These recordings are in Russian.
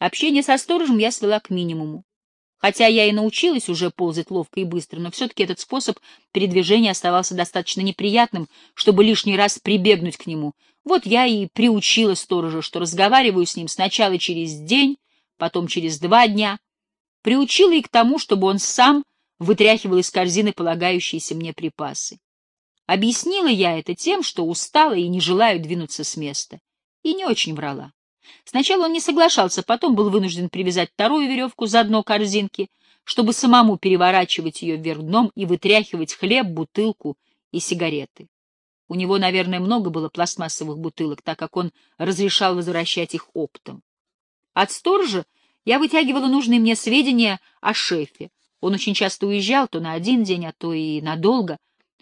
Общение со сторожем я свела к минимуму. Хотя я и научилась уже ползать ловко и быстро, но все-таки этот способ передвижения оставался достаточно неприятным, чтобы лишний раз прибегнуть к нему. Вот я и приучила сторожа, что разговариваю с ним сначала через день, потом через два дня. Приучила и к тому, чтобы он сам вытряхивал из корзины полагающиеся мне припасы. Объяснила я это тем, что устала и не желаю двинуться с места. И не очень врала. Сначала он не соглашался, потом был вынужден привязать вторую веревку за дно корзинки, чтобы самому переворачивать ее вверх дном и вытряхивать хлеб, бутылку и сигареты. У него, наверное, много было пластмассовых бутылок, так как он разрешал возвращать их оптом. От сторожа я вытягивала нужные мне сведения о шефе. Он очень часто уезжал, то на один день, а то и надолго.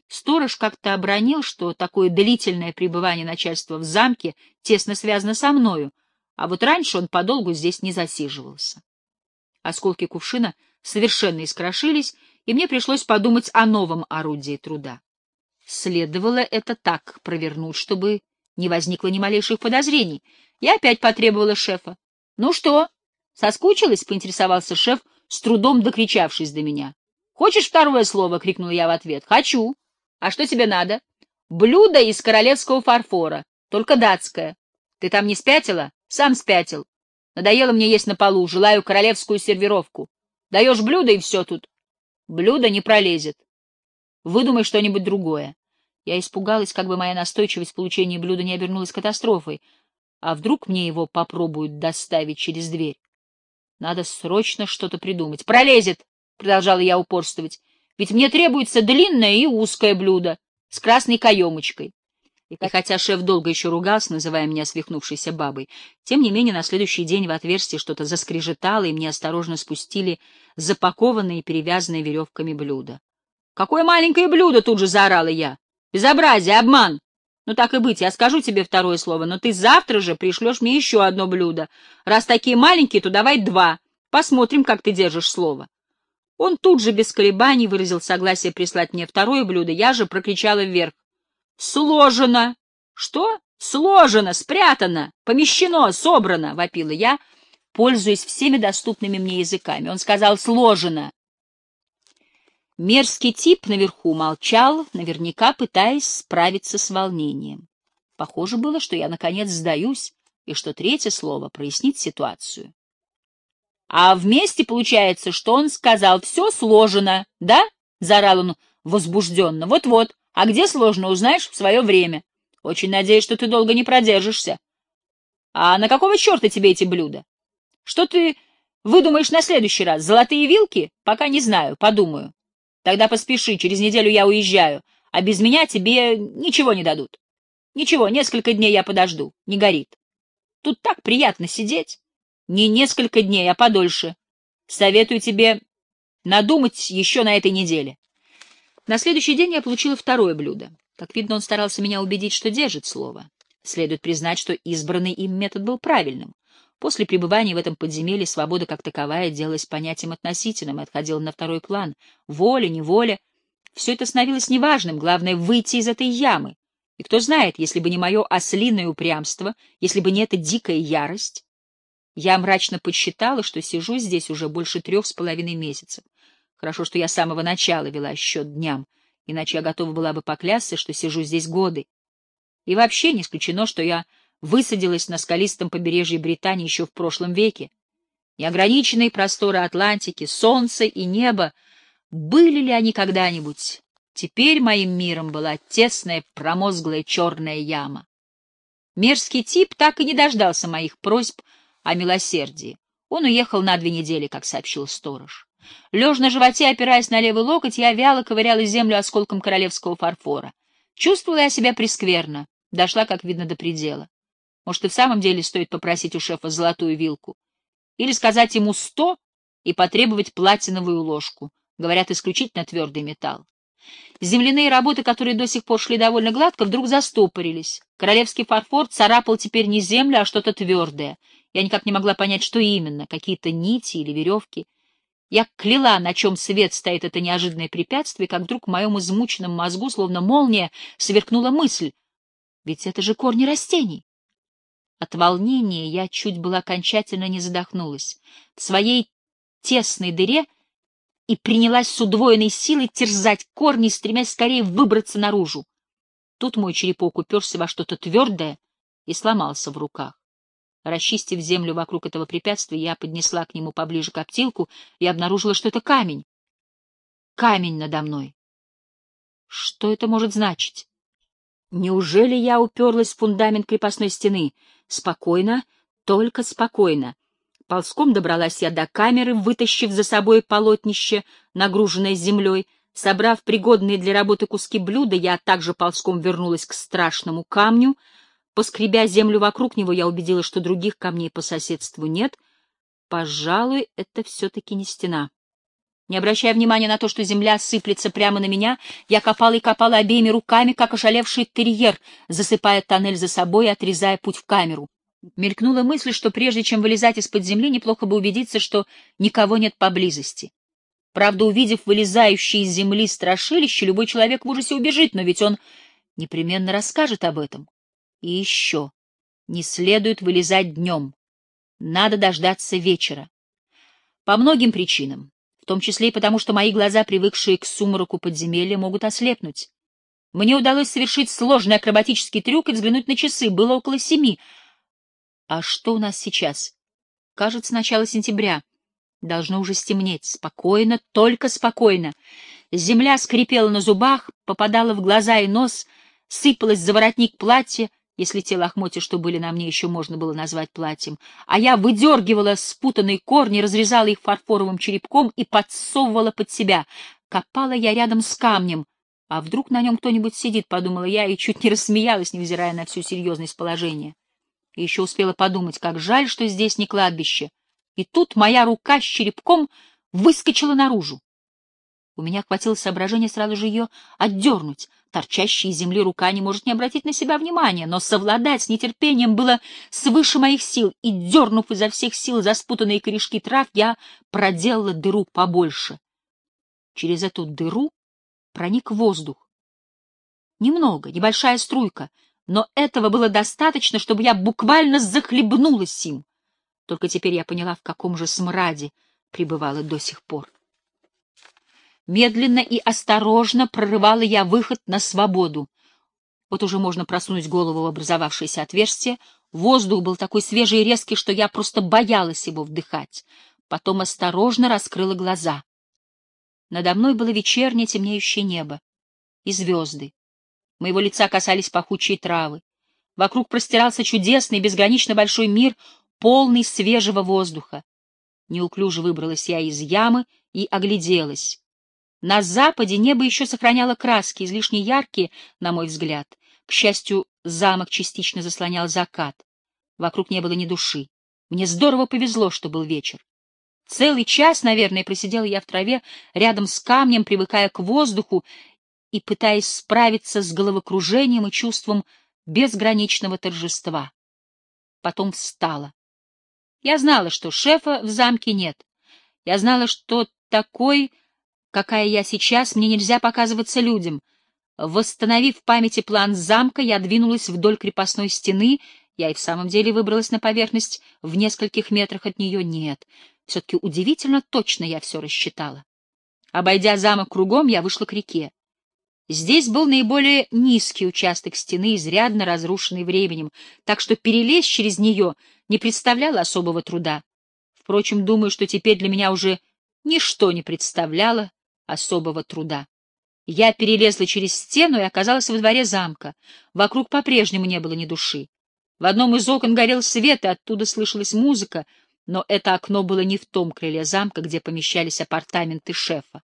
Сторож как-то обронил, что такое длительное пребывание начальства в замке тесно связано со мною, а вот раньше он подолгу здесь не засиживался. Осколки кувшина совершенно искрошились, и мне пришлось подумать о новом орудии труда. Следовало это так провернуть, чтобы не возникло ни малейших подозрений. Я опять потребовала шефа. — Ну что, соскучилась? — поинтересовался шеф, с трудом докричавшись до меня. — Хочешь второе слово? — крикнул я в ответ. — Хочу. — А что тебе надо? — Блюдо из королевского фарфора, только датское. Ты там не спятила? Сам спятил. Надоело мне есть на полу, желаю королевскую сервировку. Даешь блюдо, и все тут. Блюдо не пролезет. Выдумай что-нибудь другое. Я испугалась, как бы моя настойчивость в получении блюда не обернулась катастрофой. А вдруг мне его попробуют доставить через дверь? Надо срочно что-то придумать. Пролезет, продолжала я упорствовать. Ведь мне требуется длинное и узкое блюдо с красной каемочкой. И хотя шеф долго еще ругался, называя меня свихнувшейся бабой, тем не менее на следующий день в отверстие что-то заскрежетало, и мне осторожно спустили запакованные и перевязанные веревками блюда. «Какое маленькое блюдо!» — тут же заорала я. «Безобразие, обман!» «Ну так и быть, я скажу тебе второе слово, но ты завтра же пришлешь мне еще одно блюдо. Раз такие маленькие, то давай два. Посмотрим, как ты держишь слово». Он тут же без колебаний выразил согласие прислать мне второе блюдо, я же прокричала вверх. Сложено. Что? Сложено, спрятано, помещено, собрано, вопила я, пользуясь всеми доступными мне языками. Он сказал «сложено». Мерзкий тип наверху молчал, наверняка пытаясь справиться с волнением. Похоже было, что я, наконец, сдаюсь, и что третье слово прояснит ситуацию. А вместе получается, что он сказал «все сложено», да? — заорал он возбужденно. «Вот-вот, а где сложно, узнаешь в свое время. Очень надеюсь, что ты долго не продержишься. А на какого черта тебе эти блюда? Что ты выдумаешь на следующий раз? Золотые вилки? Пока не знаю, подумаю. Тогда поспеши, через неделю я уезжаю, а без меня тебе ничего не дадут. Ничего, несколько дней я подожду, не горит. Тут так приятно сидеть. Не несколько дней, а подольше. Советую тебе надумать еще на этой неделе. На следующий день я получила второе блюдо. Как видно, он старался меня убедить, что держит слово. Следует признать, что избранный им метод был правильным. После пребывания в этом подземелье свобода как таковая делалась понятием относительным и отходила на второй план. Воля, неволя — все это становилось неважным, главное — выйти из этой ямы. И кто знает, если бы не мое ослиное упрямство, если бы не эта дикая ярость... Я мрачно подсчитала, что сижу здесь уже больше трех с половиной месяцев. Хорошо, что я с самого начала вела счет дням, иначе я готова была бы поклясться, что сижу здесь годы. И вообще не исключено, что я высадилась на скалистом побережье Британии еще в прошлом веке. Неограниченные просторы Атлантики, солнце и небо, были ли они когда-нибудь? Теперь моим миром была тесная, промозглая черная яма. Мерзкий тип так и не дождался моих просьб о милосердии. Он уехал на две недели, как сообщил сторож. Лежа на животе, опираясь на левый локоть, я вяло ковыряла землю осколком королевского фарфора. Чувствовала я себя прескверно, дошла, как видно, до предела. Может, и в самом деле стоит попросить у шефа золотую вилку? Или сказать ему сто и потребовать платиновую ложку? Говорят, исключительно твердый металл. Земляные работы, которые до сих пор шли довольно гладко, вдруг застопорились. Королевский фарфор царапал теперь не землю, а что-то твердое. Я никак не могла понять, что именно, какие-то нити или веревки. Я кляла, на чем свет стоит это неожиданное препятствие, как вдруг в моем измученном мозгу, словно молния, сверкнула мысль. Ведь это же корни растений. От волнения я чуть было окончательно не задохнулась. В своей тесной дыре и принялась с удвоенной силой терзать корни, стремясь скорее выбраться наружу. Тут мой черепок уперся во что-то твердое и сломался в руках. Расчистив землю вокруг этого препятствия, я поднесла к нему поближе коптилку и обнаружила, что это камень. Камень надо мной. Что это может значить? Неужели я уперлась в фундамент крепостной стены? Спокойно, только спокойно. Ползком добралась я до камеры, вытащив за собой полотнище, нагруженное землей. Собрав пригодные для работы куски блюда, я также ползком вернулась к страшному камню. Поскребя землю вокруг него, я убедилась, что других камней по соседству нет. Пожалуй, это все-таки не стена. Не обращая внимания на то, что земля сыплется прямо на меня, я копала и копала обеими руками, как ошалевший терьер, засыпая тоннель за собой и отрезая путь в камеру. Мелькнула мысль, что прежде чем вылезать из-под земли, неплохо бы убедиться, что никого нет поблизости. Правда, увидев вылезающие из земли страшилище, любой человек в ужасе убежит, но ведь он непременно расскажет об этом. И еще. Не следует вылезать днем. Надо дождаться вечера. По многим причинам том числе и потому, что мои глаза, привыкшие к сумраку подземелья, могут ослепнуть. Мне удалось совершить сложный акробатический трюк и взглянуть на часы. Было около семи. А что у нас сейчас? Кажется, начало сентября. Должно уже стемнеть. Спокойно, только спокойно. Земля скрипела на зубах, попадала в глаза и нос, сыпалась за воротник платья, если те лохмотья, что были на мне, еще можно было назвать платьем, а я выдергивала спутанные корни, разрезала их фарфоровым черепком и подсовывала под себя. Копала я рядом с камнем. А вдруг на нем кто-нибудь сидит, подумала я, и чуть не рассмеялась, невзирая на всю серьезность положения. И еще успела подумать, как жаль, что здесь не кладбище. И тут моя рука с черепком выскочила наружу. У меня хватило соображения сразу же ее отдернуть. Торчащая из земли рука не может не обратить на себя внимания, но совладать с нетерпением было свыше моих сил, и, дернув изо всех сил за спутанные корешки трав, я проделала дыру побольше. Через эту дыру проник воздух. Немного, небольшая струйка, но этого было достаточно, чтобы я буквально захлебнулась им. Только теперь я поняла, в каком же смраде пребывала до сих пор. Медленно и осторожно прорывала я выход на свободу. Вот уже можно просунуть голову в образовавшееся отверстие. Воздух был такой свежий и резкий, что я просто боялась его вдыхать. Потом осторожно раскрыла глаза. Надо мной было вечернее темнеющее небо и звезды. Моего лица касались пахучие травы. Вокруг простирался чудесный, безгранично большой мир, полный свежего воздуха. Неуклюже выбралась я из ямы и огляделась. На западе небо еще сохраняло краски, излишне яркие, на мой взгляд. К счастью, замок частично заслонял закат. Вокруг не было ни души. Мне здорово повезло, что был вечер. Целый час, наверное, просидела я в траве рядом с камнем, привыкая к воздуху и пытаясь справиться с головокружением и чувством безграничного торжества. Потом встала. Я знала, что шефа в замке нет. Я знала, что такой какая я сейчас, мне нельзя показываться людям. Восстановив в памяти план замка, я двинулась вдоль крепостной стены, я и в самом деле выбралась на поверхность в нескольких метрах от нее. Нет, все-таки удивительно точно я все рассчитала. Обойдя замок кругом, я вышла к реке. Здесь был наиболее низкий участок стены, изрядно разрушенный временем, так что перелезть через нее не представляло особого труда. Впрочем, думаю, что теперь для меня уже ничто не представляло особого труда. Я перелезла через стену и оказалась во дворе замка. Вокруг по-прежнему не было ни души. В одном из окон горел свет, и оттуда слышалась музыка, но это окно было не в том крыле замка, где помещались апартаменты шефа.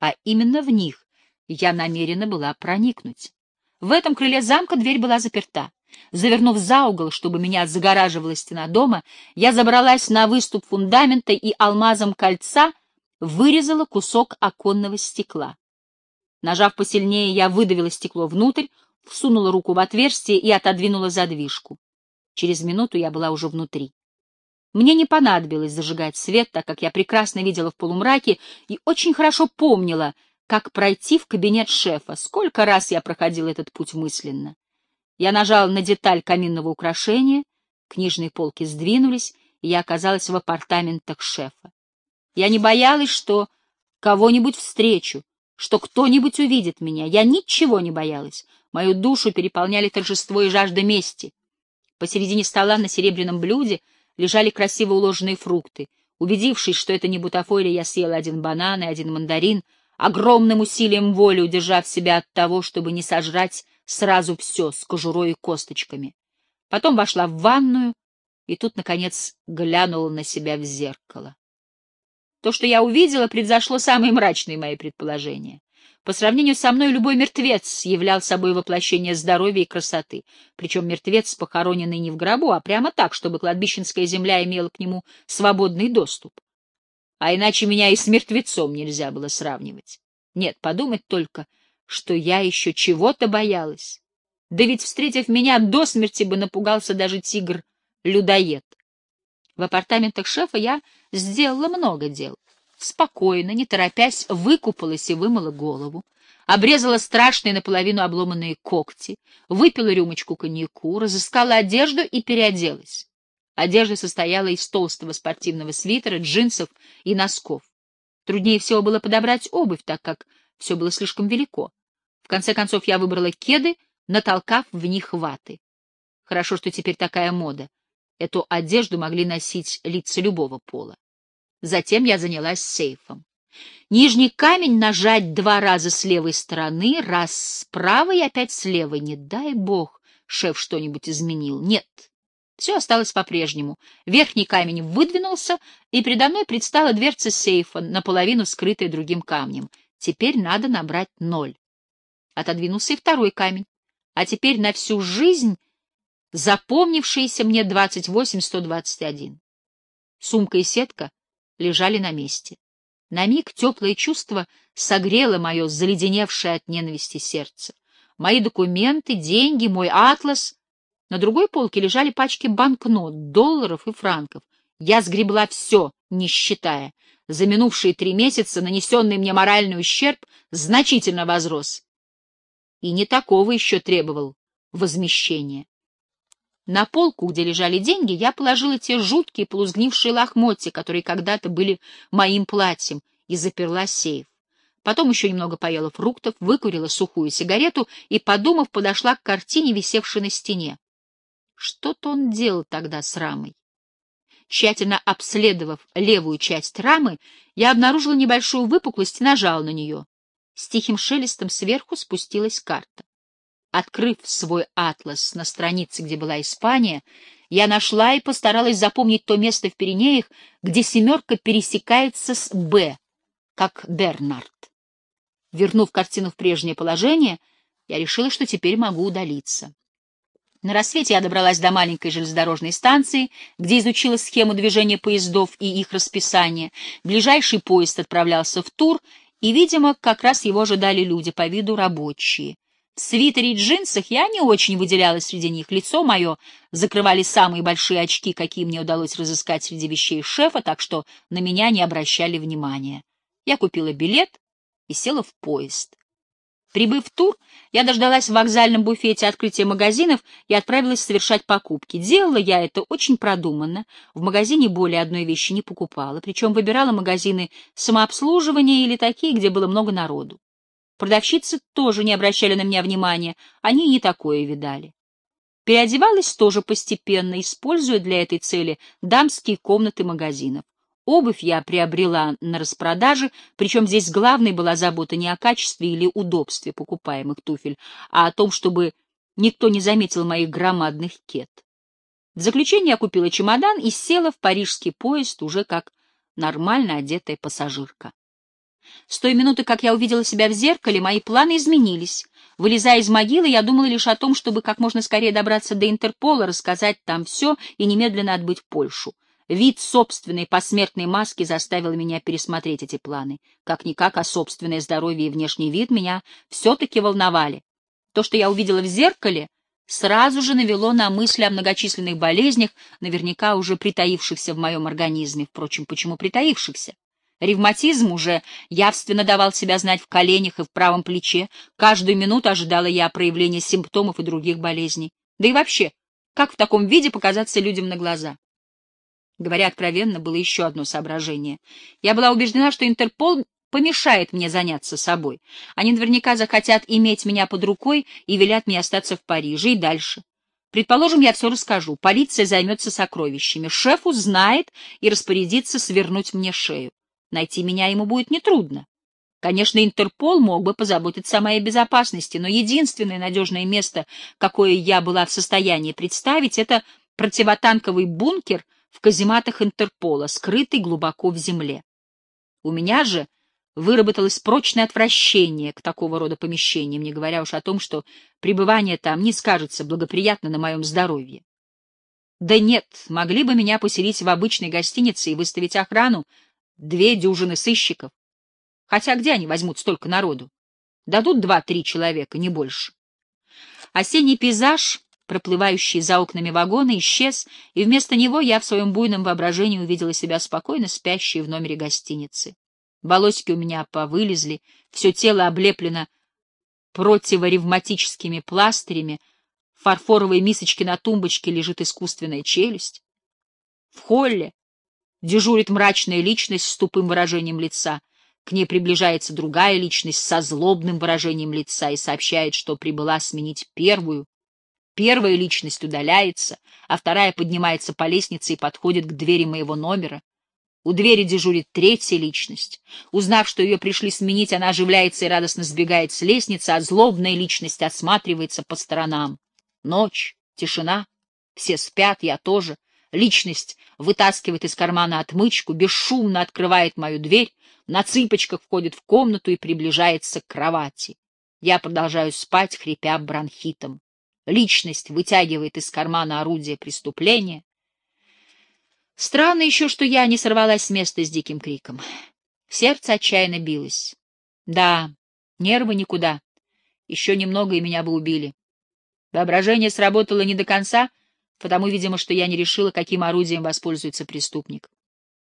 А именно в них я намерена была проникнуть. В этом крыле замка дверь была заперта. Завернув за угол, чтобы меня загораживала стена дома, я забралась на выступ фундамента и алмазом кольца вырезала кусок оконного стекла. Нажав посильнее, я выдавила стекло внутрь, всунула руку в отверстие и отодвинула задвижку. Через минуту я была уже внутри. Мне не понадобилось зажигать свет, так как я прекрасно видела в полумраке и очень хорошо помнила, как пройти в кабинет шефа. Сколько раз я проходил этот путь мысленно. Я нажала на деталь каминного украшения, Книжные полки сдвинулись, и я оказалась в апартаментах шефа. Я не боялась, что кого-нибудь встречу, что кто-нибудь увидит меня. Я ничего не боялась. Мою душу переполняли торжество и жажда мести. Посередине стола на серебряном блюде лежали красиво уложенные фрукты. Убедившись, что это не бутафория, я съела один банан и один мандарин, огромным усилием воли удержав себя от того, чтобы не сожрать сразу все с кожурой и косточками. Потом вошла в ванную и тут, наконец, глянула на себя в зеркало. То, что я увидела, превзошло самые мрачные мои предположения. По сравнению со мной любой мертвец являл собой воплощение здоровья и красоты, причем мертвец, похороненный не в гробу, а прямо так, чтобы кладбищенская земля имела к нему свободный доступ. А иначе меня и с мертвецом нельзя было сравнивать. Нет, подумать только, что я еще чего-то боялась. Да ведь, встретив меня, до смерти бы напугался даже тигр-людоед. В апартаментах шефа я сделала много дел. Спокойно, не торопясь, выкупалась и вымыла голову, обрезала страшные наполовину обломанные когти, выпила рюмочку коньяку, разыскала одежду и переоделась. Одежда состояла из толстого спортивного свитера, джинсов и носков. Труднее всего было подобрать обувь, так как все было слишком велико. В конце концов я выбрала кеды, натолкав в них ваты. Хорошо, что теперь такая мода. Эту одежду могли носить лица любого пола. Затем я занялась сейфом. Нижний камень нажать два раза с левой стороны, раз справа и опять с левой. Не дай бог, шеф что-нибудь изменил. Нет, все осталось по-прежнему. Верхний камень выдвинулся, и передо мной предстала дверца сейфа, наполовину скрытая другим камнем. Теперь надо набрать ноль. Отодвинулся и второй камень. А теперь на всю жизнь запомнившиеся мне 28-121. Сумка и сетка лежали на месте. На миг теплое чувство согрело мое заледеневшее от ненависти сердце. Мои документы, деньги, мой атлас. На другой полке лежали пачки банкнот, долларов и франков. Я сгребла все, не считая. За минувшие три месяца нанесенный мне моральный ущерб значительно возрос. И не такого еще требовал возмещения. На полку, где лежали деньги, я положила те жуткие полузгнившие лохмотья, которые когда-то были моим платьем, и заперла сейф. Потом еще немного поела фруктов, выкурила сухую сигарету и, подумав, подошла к картине, висевшей на стене. Что-то он делал тогда с рамой. Тщательно обследовав левую часть рамы, я обнаружила небольшую выпуклость и нажала на нее. С тихим шелестом сверху спустилась карта. Открыв свой атлас на странице, где была Испания, я нашла и постаралась запомнить то место в Пиренеях, где семерка пересекается с «Б», как Бернард. Вернув картину в прежнее положение, я решила, что теперь могу удалиться. На рассвете я добралась до маленькой железнодорожной станции, где изучила схему движения поездов и их расписание. Ближайший поезд отправлялся в тур, и, видимо, как раз его ожидали люди, по виду рабочие. В свитере и джинсах я не очень выделялась среди них. Лицо мое закрывали самые большие очки, какие мне удалось разыскать среди вещей шефа, так что на меня не обращали внимания. Я купила билет и села в поезд. Прибыв в тур, я дождалась в вокзальном буфете открытия магазинов и отправилась совершать покупки. Делала я это очень продуманно. В магазине более одной вещи не покупала, причем выбирала магазины самообслуживания или такие, где было много народу. Продавщицы тоже не обращали на меня внимания, они не такое видали. Переодевалась тоже постепенно, используя для этой цели дамские комнаты магазинов. Обувь я приобрела на распродаже, причем здесь главной была забота не о качестве или удобстве покупаемых туфель, а о том, чтобы никто не заметил моих громадных кет. В заключение я купила чемодан и села в парижский поезд уже как нормально одетая пассажирка. С той минуты, как я увидела себя в зеркале, мои планы изменились. Вылезая из могилы, я думала лишь о том, чтобы как можно скорее добраться до Интерпола, рассказать там все и немедленно отбыть в Польшу. Вид собственной посмертной маски заставил меня пересмотреть эти планы. Как-никак, а собственное здоровье и внешний вид меня все-таки волновали. То, что я увидела в зеркале, сразу же навело на мысли о многочисленных болезнях, наверняка уже притаившихся в моем организме. Впрочем, почему притаившихся? Ревматизм уже явственно давал себя знать в коленях и в правом плече. Каждую минуту ожидала я проявления симптомов и других болезней. Да и вообще, Как в таком виде показаться людям на глаза? Говоря откровенно, было еще одно соображение. Я была убеждена, что Интерпол помешает мне заняться собой. Они наверняка захотят иметь меня под рукой и велят мне остаться в Париже и дальше. Предположим, я все расскажу. Полиция займется сокровищами. Шеф узнает и распорядится свернуть мне шею. Найти меня ему будет нетрудно. Конечно, Интерпол мог бы позаботиться о моей безопасности, но единственное надежное место, какое я была в состоянии представить, это противотанковый бункер в казематах Интерпола, скрытый глубоко в земле. У меня же выработалось прочное отвращение к такого рода помещениям, не говоря уж о том, что пребывание там не скажется благоприятно на моем здоровье. Да нет, могли бы меня поселить в обычной гостинице и выставить охрану, две дюжины сыщиков. Хотя где они возьмут столько народу? Дадут два-три человека, не больше. Осенний пейзаж, проплывающий за окнами вагона, исчез, и вместо него я в своем буйном воображении увидела себя спокойно спящей в номере гостиницы. Волосики у меня повылезли, все тело облеплено противоревматическими пластырями, в фарфоровой мисочке на тумбочке лежит искусственная челюсть. В холле дежурит мрачная личность с тупым выражением лица. К ней приближается другая личность со злобным выражением лица и сообщает, что прибыла сменить первую. Первая личность удаляется, а вторая поднимается по лестнице и подходит к двери моего номера. У двери дежурит третья личность. Узнав, что ее пришли сменить, она оживляется и радостно сбегает с лестницы, а злобная личность осматривается по сторонам. Ночь, тишина, все спят, я тоже. Личность вытаскивает из кармана отмычку, бесшумно открывает мою дверь, на цыпочках входит в комнату и приближается к кровати. Я продолжаю спать, хрипя бронхитом. Личность вытягивает из кармана орудие преступления, Странно еще, что я не сорвалась с места с диким криком. Сердце отчаянно билось. Да, нервы никуда. Еще немного, и меня бы убили. Воображение сработало не до конца, потому, видимо, что я не решила, каким орудием воспользуется преступник.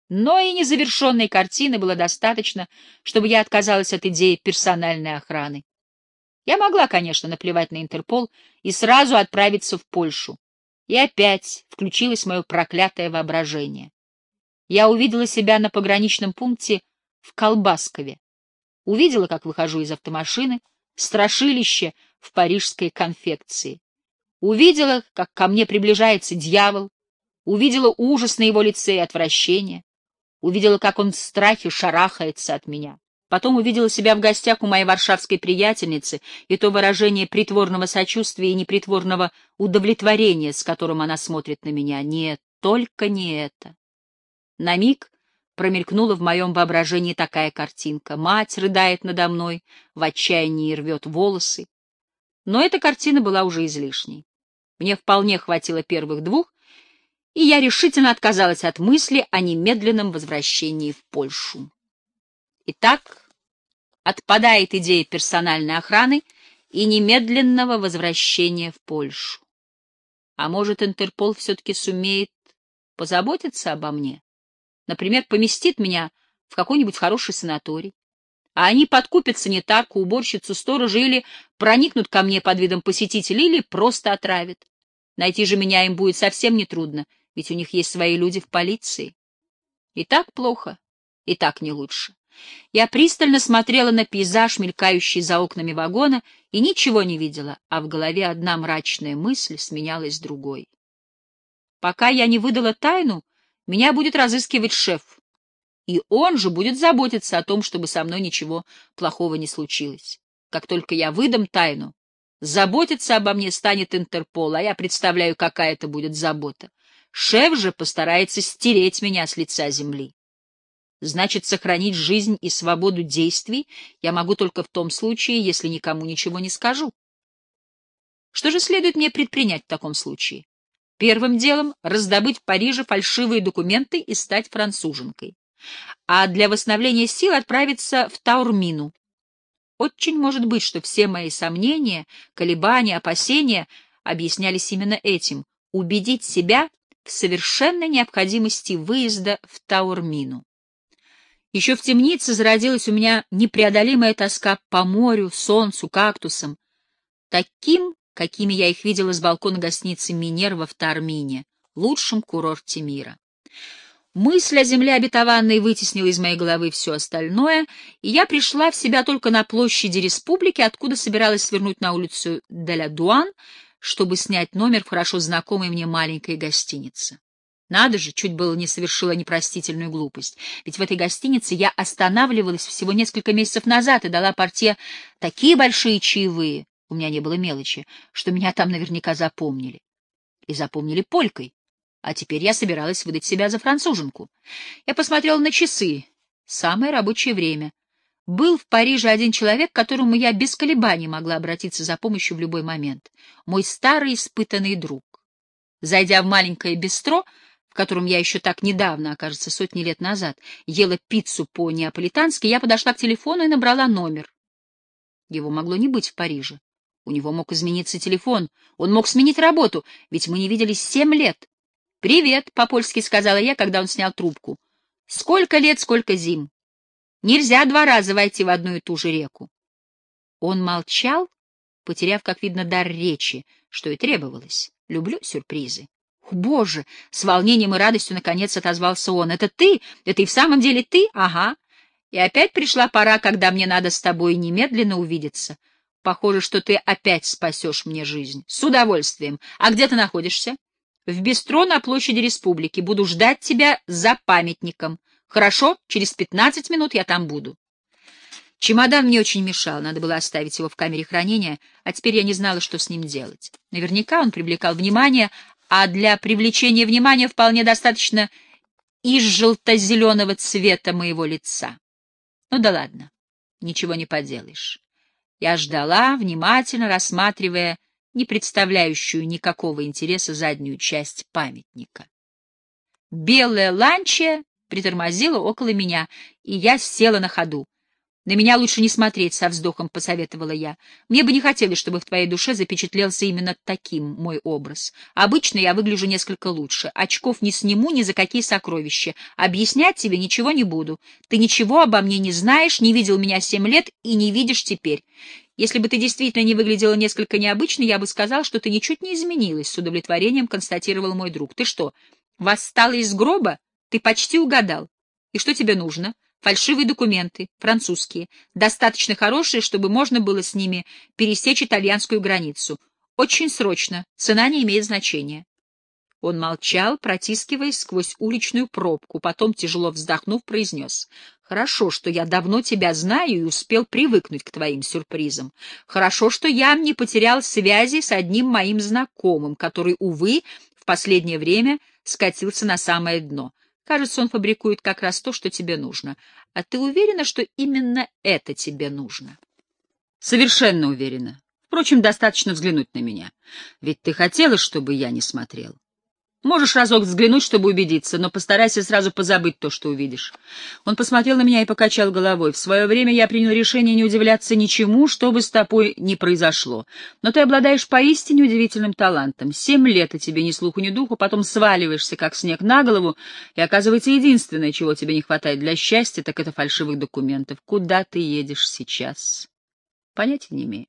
Но и незавершенной картины было достаточно, чтобы я отказалась от идеи персональной охраны. Я могла, конечно, наплевать на Интерпол и сразу отправиться в Польшу. И опять включилось мое проклятое воображение. Я увидела себя на пограничном пункте в Колбаскове. Увидела, как выхожу из автомашины, страшилище в парижской конфекции. Увидела, как ко мне приближается дьявол. Увидела ужас на его лице и отвращение. Увидела, как он в страхе шарахается от меня. Потом увидела себя в гостях у моей варшавской приятельницы, и то выражение притворного сочувствия и непритворного удовлетворения, с которым она смотрит на меня. Нет, только не это. На миг промелькнула в моем воображении такая картинка. Мать рыдает надо мной, в отчаянии рвет волосы. Но эта картина была уже излишней. Мне вполне хватило первых двух, и я решительно отказалась от мысли о немедленном возвращении в Польшу. Итак, отпадает идея персональной охраны и немедленного возвращения в Польшу. А может, Интерпол все-таки сумеет позаботиться обо мне? Например, поместит меня в какой-нибудь хороший санаторий. А они подкупят санитарку, уборщицу, сторожа или проникнут ко мне под видом посетителей, или просто отравят. Найти же меня им будет совсем нетрудно, ведь у них есть свои люди в полиции. И так плохо, и так не лучше. Я пристально смотрела на пейзаж, мелькающий за окнами вагона, и ничего не видела, а в голове одна мрачная мысль сменялась другой. Пока я не выдала тайну, меня будет разыскивать шеф, и он же будет заботиться о том, чтобы со мной ничего плохого не случилось. Как только я выдам тайну, заботиться обо мне станет Интерпол, а я представляю, какая это будет забота. Шеф же постарается стереть меня с лица земли. Значит, сохранить жизнь и свободу действий я могу только в том случае, если никому ничего не скажу. Что же следует мне предпринять в таком случае? Первым делом раздобыть в Париже фальшивые документы и стать француженкой. А для восстановления сил отправиться в Таурмину. Очень может быть, что все мои сомнения, колебания, опасения объяснялись именно этим — убедить себя в совершенной необходимости выезда в Таурмину. Еще в темнице зародилась у меня непреодолимая тоска по морю, солнцу, кактусам. Таким какими я их видела с балкона гостиницы «Минерва» в Тармине, лучшем курорте мира. Мысль о земле обетованной вытеснила из моей головы все остальное, и я пришла в себя только на площади республики, откуда собиралась свернуть на улицу Деля-Дуан, чтобы снять номер в хорошо знакомой мне маленькой гостинице. Надо же, чуть было не совершила непростительную глупость. Ведь в этой гостинице я останавливалась всего несколько месяцев назад и дала порте такие большие чаевые, у меня не было мелочи, что меня там наверняка запомнили. И запомнили полькой. А теперь я собиралась выдать себя за француженку. Я посмотрела на часы. Самое рабочее время. Был в Париже один человек, к которому я без колебаний могла обратиться за помощью в любой момент. Мой старый испытанный друг. Зайдя в маленькое бистро, в котором я еще так недавно, окажется, сотни лет назад, ела пиццу по-неаполитански, я подошла к телефону и набрала номер. Его могло не быть в Париже. У него мог измениться телефон, он мог сменить работу, ведь мы не виделись семь лет. «Привет», — по-польски сказала я, когда он снял трубку. «Сколько лет, сколько зим. Нельзя два раза войти в одну и ту же реку». Он молчал, потеряв, как видно, дар речи, что и требовалось. Люблю сюрпризы. «Боже!» — с волнением и радостью наконец отозвался он. «Это ты? Это и в самом деле ты? Ага. И опять пришла пора, когда мне надо с тобой немедленно увидеться. Похоже, что ты опять спасешь мне жизнь. С удовольствием. А где ты находишься?» В бистро на площади Республики. Буду ждать тебя за памятником. Хорошо, через пятнадцать минут я там буду. Чемодан мне очень мешал, надо было оставить его в камере хранения, а теперь я не знала, что с ним делать. Наверняка он привлекал внимание, а для привлечения внимания вполне достаточно из желто-зеленого цвета моего лица. Ну да ладно, ничего не поделаешь. Я ждала, внимательно рассматривая не представляющую никакого интереса заднюю часть памятника. Белая ланча притормозила около меня, и я села на ходу. На меня лучше не смотреть, со вздохом посоветовала я. Мне бы не хотелось, чтобы в твоей душе запечатлелся именно таким мой образ. Обычно я выгляжу несколько лучше. Очков не сниму ни за какие сокровища. Объяснять тебе ничего не буду. Ты ничего обо мне не знаешь, не видел меня семь лет и не видишь теперь. Если бы ты действительно не выглядела несколько необычно, я бы сказал, что ты ничуть не изменилась, с удовлетворением констатировал мой друг. Ты что, восстала из гроба? Ты почти угадал. И что тебе нужно? Фальшивые документы, французские, достаточно хорошие, чтобы можно было с ними пересечь итальянскую границу. Очень срочно, цена не имеет значения. Он молчал, протискиваясь сквозь уличную пробку, потом, тяжело вздохнув, произнес. «Хорошо, что я давно тебя знаю и успел привыкнуть к твоим сюрпризам. Хорошо, что я не потерял связи с одним моим знакомым, который, увы, в последнее время скатился на самое дно. Кажется, он фабрикует как раз то, что тебе нужно. А ты уверена, что именно это тебе нужно? Совершенно уверена. Впрочем, достаточно взглянуть на меня. Ведь ты хотела, чтобы я не смотрел. Можешь разок взглянуть, чтобы убедиться, но постарайся сразу позабыть то, что увидишь. Он посмотрел на меня и покачал головой. В свое время я принял решение не удивляться ничему, что бы с тобой ни произошло. Но ты обладаешь поистине удивительным талантом. Семь лет, и тебе ни слуху, ни духу, потом сваливаешься, как снег на голову, и оказывается, единственное, чего тебе не хватает для счастья, так это фальшивых документов. Куда ты едешь сейчас? Понятия не имею.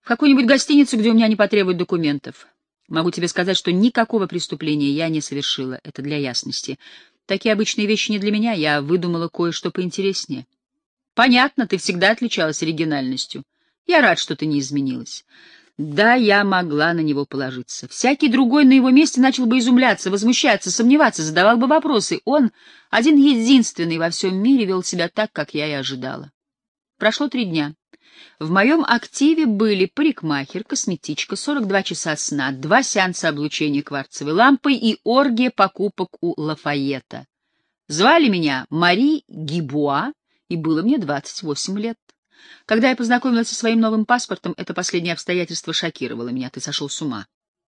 В какую-нибудь гостиницу, где у меня не потребуют документов. Могу тебе сказать, что никакого преступления я не совершила, это для ясности. Такие обычные вещи не для меня, я выдумала кое-что поинтереснее. Понятно, ты всегда отличалась оригинальностью. Я рад, что ты не изменилась. Да, я могла на него положиться. Всякий другой на его месте начал бы изумляться, возмущаться, сомневаться, задавал бы вопросы. Он, один единственный во всем мире, вел себя так, как я и ожидала. Прошло три дня. В моем активе были парикмахер, косметичка, 42 часа сна, два сеанса облучения кварцевой лампой и оргия покупок у Лафайета. Звали меня Мари Гибуа, и было мне 28 лет. Когда я познакомилась со своим новым паспортом, это последнее обстоятельство шокировало меня. Ты сошел с ума.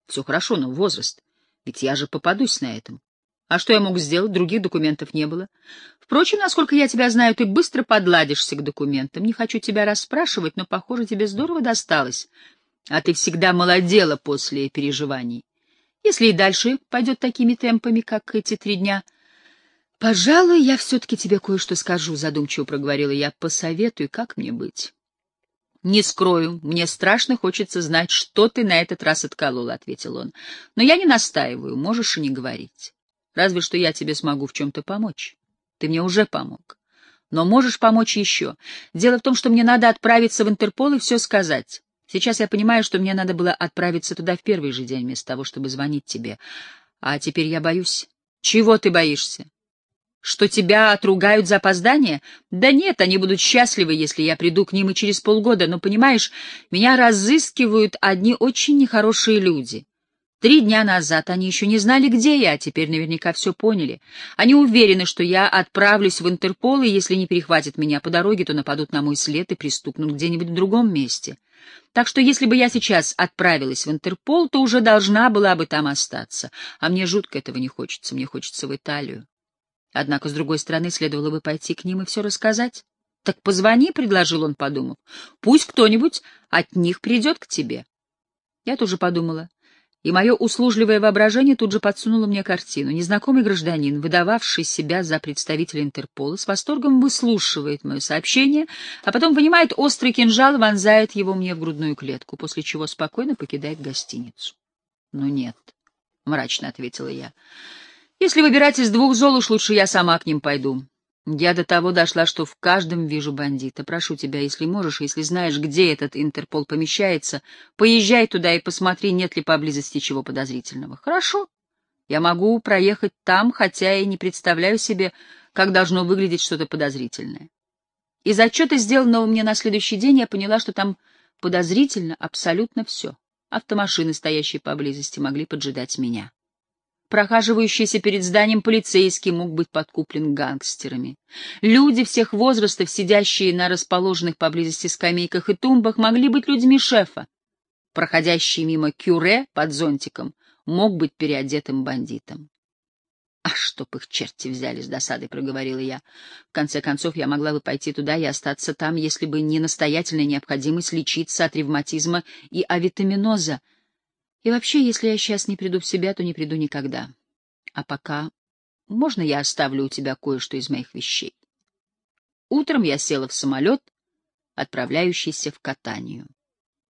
Все хорошо, но возраст. Ведь я же попадусь на этом. А что я мог сделать? Других документов не было. Впрочем, насколько я тебя знаю, ты быстро подладишься к документам. Не хочу тебя расспрашивать, но, похоже, тебе здорово досталось. А ты всегда молодела после переживаний. Если и дальше пойдет такими темпами, как эти три дня... Пожалуй, я все-таки тебе кое-что скажу, задумчиво проговорила я. Посоветуй, как мне быть. «Не скрою, мне страшно хочется знать, что ты на этот раз отколола», — ответил он. «Но я не настаиваю, можешь и не говорить. Разве что я тебе смогу в чем-то помочь. Ты мне уже помог. Но можешь помочь еще. Дело в том, что мне надо отправиться в Интерпол и все сказать. Сейчас я понимаю, что мне надо было отправиться туда в первый же день, вместо того, чтобы звонить тебе. А теперь я боюсь. Чего ты боишься? Что тебя отругают за опоздание? Да нет, они будут счастливы, если я приду к ним и через полгода, но, понимаешь, меня разыскивают одни очень нехорошие люди. Три дня назад они еще не знали, где я, а теперь наверняка все поняли. Они уверены, что я отправлюсь в Интерпол, и если не перехватят меня по дороге, то нападут на мой след и приступнут где-нибудь в другом месте. Так что если бы я сейчас отправилась в Интерпол, то уже должна была бы там остаться. А мне жутко этого не хочется, мне хочется в Италию. Однако, с другой стороны, следовало бы пойти к ним и все рассказать. «Так позвони», — предложил он, подумав. «Пусть кто-нибудь от них придет к тебе». Я тоже подумала, и мое услужливое воображение тут же подсунуло мне картину. Незнакомый гражданин, выдававший себя за представителя Интерпола, с восторгом выслушивает мое сообщение, а потом вынимает острый кинжал и вонзает его мне в грудную клетку, после чего спокойно покидает гостиницу. «Ну нет», — мрачно ответила я, — если выбирать из двух зол, уж лучше я сама к ним пойду. Я до того дошла, что в каждом вижу бандита. Прошу тебя, если можешь, если знаешь, где этот Интерпол помещается, поезжай туда и посмотри, нет ли поблизости чего подозрительного. Хорошо. Я могу проехать там, хотя и не представляю себе, как должно выглядеть что-то подозрительное. Из отчета, сделанного мне на следующий день, я поняла, что там подозрительно абсолютно все. Автомашины, стоящие поблизости, могли поджидать меня. Прохаживающийся перед зданием полицейский мог быть подкуплен гангстерами. Люди всех возрастов, сидящие на расположенных поблизости скамейках и тумбах, могли быть людьми шефа. Проходящий мимо кюре под зонтиком мог быть переодетым бандитом. «А чтоб их черти взяли с досадой», — проговорила я. «В конце концов, я могла бы пойти туда и остаться там, если бы не настоятельная необходимость лечиться от ревматизма и авитаминоза, и вообще, если я сейчас не приду в себя, то не приду никогда. А пока можно я оставлю у тебя кое-что из моих вещей? Утром я села в самолет, отправляющийся в Катанию.